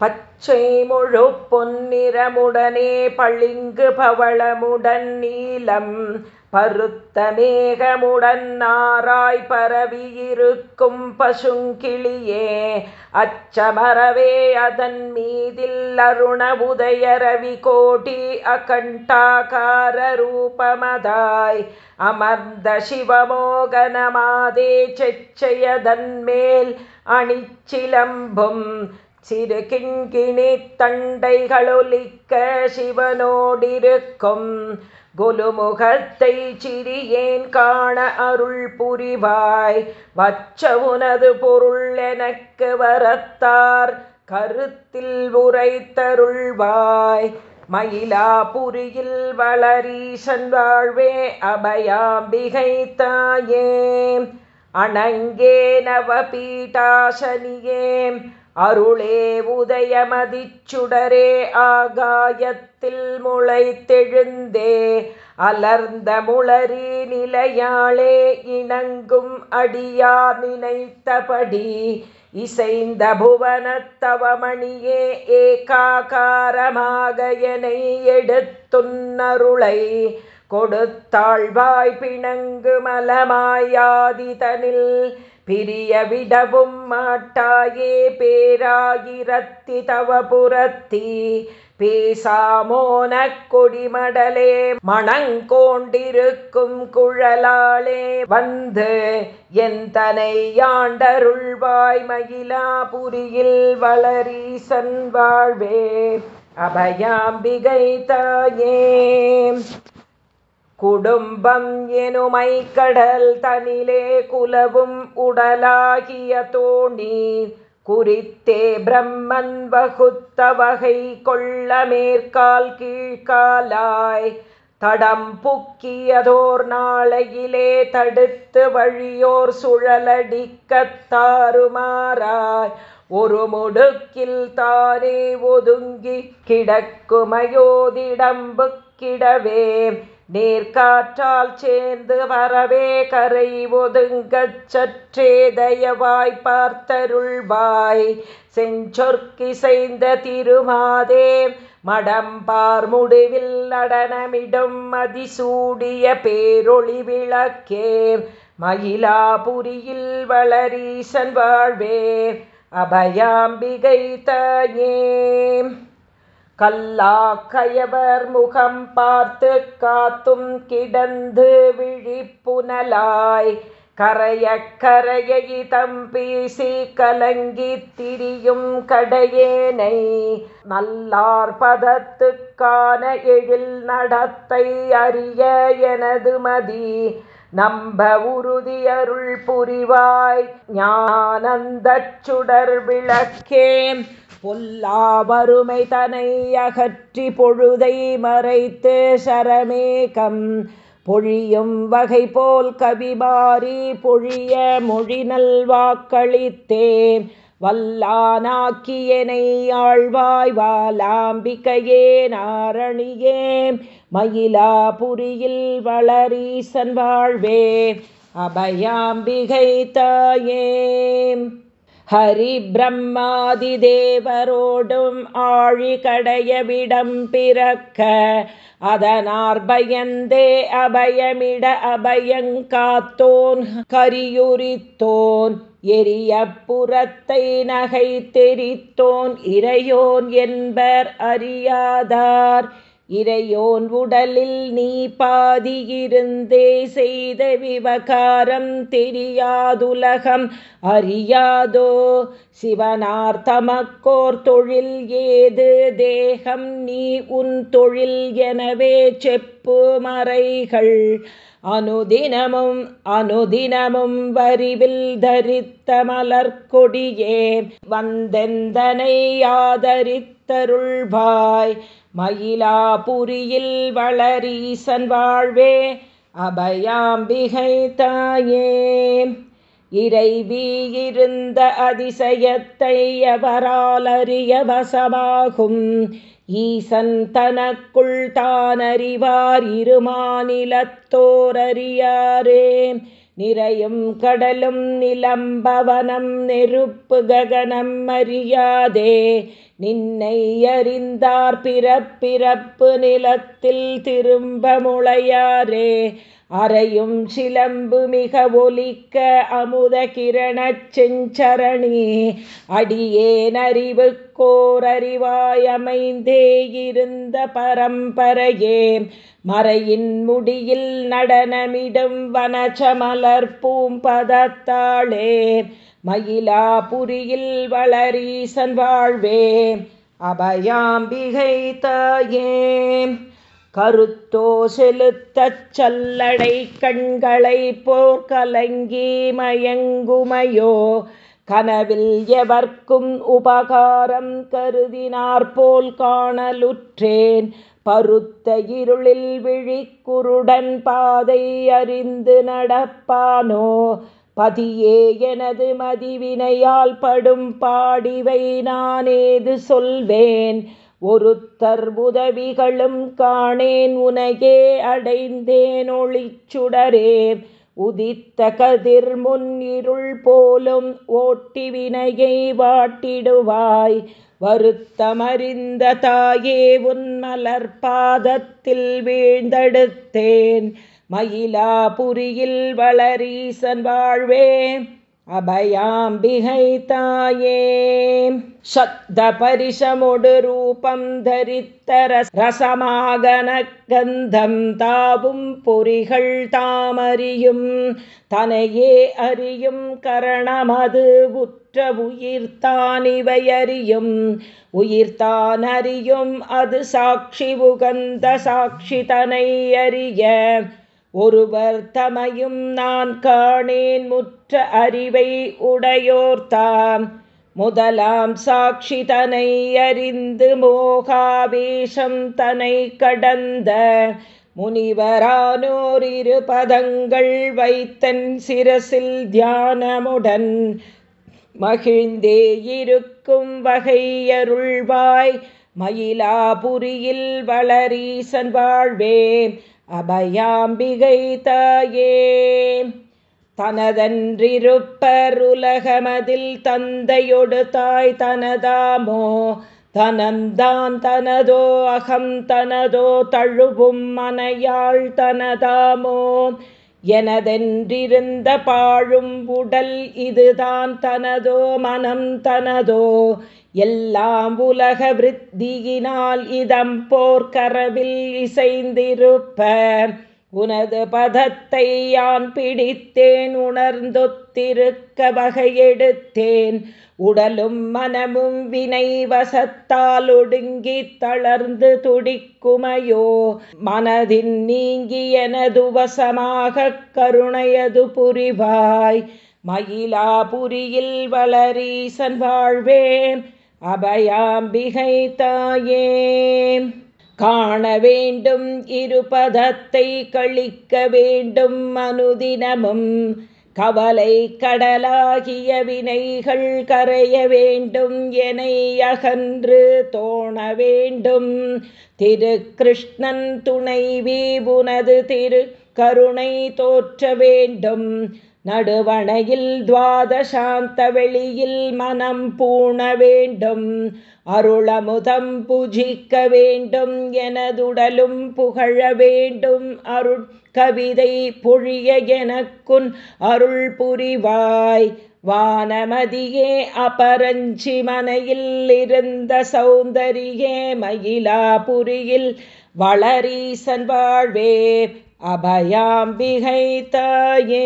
பச்சை முழு பொன்னிறமுடனே பளிங்கு பவளமுடன் நீலம் பருத்த மேகமுடன் நாராய் பரவியிருக்கும் பசுங்கிளியே அச்சமரவே அதன் மீதில் அருண உதயரவி கோடி அகண்டாகார ரூபமதாய் அமர்ந்த சிவமோகனமாதே செச்சையதன் மேல் அணிச்சிலம்பும் சிறு கிண்கிணி தண்டைகளொலிக்க சிவனோடிருக்கும் குலுமுகத்தை சிறியேன் காண அருள் புரிவாய். வச்ச உனது பொருள் எனக்கு வரத்தார் கருத்தில் உரைத்தருள்வாய். மயிலாபுரியில் வளரீசன் வாழ்வே அபயாம்பிகை தாயே. அணங்கே நவபீட்டாசனியே அருளே உதயமதிச்சுடரே ஆகாயத்தில் முளைத்தெழுந்தே அலர்ந்த முளரி நிலையாளே இணங்கும் அடியார் நினைத்தபடி இசைந்த புவனத்தவமணியே ஏகாகாரமாக என எடுத்துன்னருளை கொடுத்தாழ்வாய் பிணங்கு மலமாயாதிதனில் பிரிய விடவும் மாட்டாயே பேராயிரத்தி தவபுரத்தி. பேசாமோன கொடிமடலே மணங்கோண்டிருக்கும் குழலாளே வந்து என் தனை யாண்டருள்வாய் மயிலாபுரியில் வளரீசன் வாழ்வே. அபயாம்பிகை தாயே. குடும்பம் எனுமை கடல் தனிலே குலவும் உடலாகிய தோணி குறித்தே பிரம்மன் வகுத்த வகை கொள்ள மேற்கால் கீழ்காலாய். தடம் புக்கியதோர் நாளையிலே தடுத்து வழியோர் சுழலடிக்கத்தாறுமாறாய் ஒரு முடுக்கில் தானே ஒதுங்கி கிடக்குமயோதிடம்பு கிடவே நேர்காற்றால் சேர்ந்து வரவே கரை ஒதுங்கச் சற்றே தயவாய் பார்த்தருள்வாய். செஞ்சொற்கிசைந்த திருமாதே மடம்பார் முடிவில் நடனமிடும் அதிசூடிய பேரொளி விளக்கே. மயிலாபுரியில் வளரீசன் வாழ்வே அபயாம்பிகை தாயே. கல்லா கயவர் முகம் பார்த்து காத்தும் கிடந்து விழிப்புனலாய் கரைய கரையிதம் பேசி கலங்கி திரியும் கடையேனை நல்லார் பதத்துக்கான எழில் நடத்தை அறிய எனது மதி. நம்ப உறுதியருள் புரிவாய் ஞானந்த சுடர் விளக்கேன் பொல்லா வறுமை தனை அகற்றி பொழுதை மறைத்து சரமேகம். பொழியும் வகை போல் கவிமாறி பொழிய மொழி நல்வாக்களித்தேன் வல்லானாக்கியனை ஆழ்வாய் வாலாம்பிகையே நாரணியே மயிலாபுரியில் வளரீசன் வாழ்வே அபயாம்பிகை தாயே ஹரி பிரம்மாதி தேவரோடும் ஆழி கடையவிடம் பிறக்க அதனார் பயந்தே அபயமிட அபயங்காத்தோன் கரியுரித்தோன் எரிய புறத்தை நகை தெரித்தோன் இறையோன் என்பர் அறியாதார். இறையோன் உடலில் நீ பாதியிருந்தே செய்த விவகாரம் தெரியாதுலகம். அறியாதோ? சிவனார் தமக்கோர் தொழில் ஏது? தேகம் நீ உன் தொழில் எனவே செப்பு மறைகள். அனுதினமும் அனுதினமும் வரிவில் தரித்த மலர்கொடியே வந்தெந்தனை ஆதரித்தருள்வாய். மயிலாபுரியில் வளரீசன் வாழ்வே அபயாம்பிகை தாயே. இறைவி இருந்த அதிசயத்தை எவரால் அறிய வசமாகும்? ஈசன் தனக்குள் தானறிவார் இருமாநிலத்தோரறியாரே நிறையும் கடலும் நிலம்பவனம் நெருப்பு ககனம் அறியாதே. நின்னை அறிந்தார் பிறப்பிறப்பு நிலத்தில் திரும்ப முளையாரே. அறையும் சிலம்பு மிக ஒலிக்க அமுத கிரணச் செஞ்சரணி. அடியேன் கோரறிவாயமைந்தே இருந்த பரம்பரையே. மறையின் முடியில் நடனமிடும் வனச்சமலர் பூம்பதத்தாளே மயிலாபுரியில் வளரீசன் வாழ்வே அபயாம்பிகை தாயே. கருத்தோ செலுத்தச் சல்லடை கண்களை போர்க்கலங்கி மயங்குமையோ கனவில் எவர்க்கும் உபகாரம் கருதினார்போல் காணலுற்றேன். பருத்த இருளில் விழிக்குருடன் பாதை அறிந்து நடப்பானோ? பதியே எனது மதிவினையால் படும் பாடிவை நானேது சொல்வேன். ஒருத்தர் உதவிகளும் காணேன் உனையே அடைந்தேன் ஒளிச்சுடரே உதித்த கதிர் முன் இருள் போலும் ஓட்டி வினையை வாட்டிடுவாய். வருத்தமறிந்த தாயே உன்மலர் பாதத்தில் வீழ்ந்தெடுத்தேன். மயிலாபுரியில் வளரீசன் வாழ்வே அபயாம்பிகை தாயே. சத்த பரிசமொடு ரூபம் தரித்தர ரசமாகன கந்தம் தாவும் பொறிகள் தாமறியும். தனையே அறியும் கரணமது உற்ற உயிர்த்தான் அறியும் உயிர்த்தான் அறியும் அது சாட்சி உகந்த சாட்சி தனை அறிய ஒருவர் தமையும் நான் காணேன் முற்ற அறிவை உடையோர்தாம். முதலாம் சாட்சி தனை அறிந்து மோகாவேஷம் தனை கடந்த. முனிவரானோர் இரு பதங்கள் வைத்தன் சிரசில் தியானமுடன். மகிழ்ந்தே இருக்கும் வகையருள்வாய் மயிலாபுரியில் வளரீசன் வாழ்வேன். அபயாம்பிகை தாயே தனதன்றிருப்பருலகமதில் தந்தையொடு தாய் தனதாமோ? தனந்தான் தனதோ அகம் தனதோ தழுவும் மனையாள் தனதாமோ? எனதென்றிருந்த பாழும் உடல் இதுதான் தனதோ மனம் தனதோ. எல்லாம் உலக விருத்தியினால் இதம் போர்க்கரவில் இசைந்திருப்ப உனது பதத்தை யான் பிடித்தேன் உணர்ந்தொத்திருக்க வகையெடுத்தேன். உடலும் மனமும் வினை வசத்தால் ஒடுங்கி தளர்ந்து துடிக்குமையோ? மனதின் நீங்கி எனது வசமாக கருணையது புரிவாய். மயிலாபுரியில் வளரீசன் வாழ்வேன் அபயாம்பிகை தாயே காண வேண்டும் இருபதத்தை கழிக்க வேண்டும் அனுதினமும் கவலை கடலாகிய வினைகள் கரைய வேண்டும் என அகன்று தோண வேண்டும். திரு கிருஷ்ணன் துணைவி புனது திரு கருணை தோற்ற வேண்டும். நடுவணையில் துவாதசாந்த வெளியில் மனம் பூண வேண்டும். அருளமுதம் பூஜிக்க வேண்டும் எனதுடலும் புகழ வேண்டும். அருள் கவிதை பொழிய எனக்குன் அருள் புரிவாய். வானமதியே அபரஞ்சி மனையில் இருந்த சௌந்தரியே மயிலாபுரியில் வளரீசன் வாழ்வே. अभयं विहैतये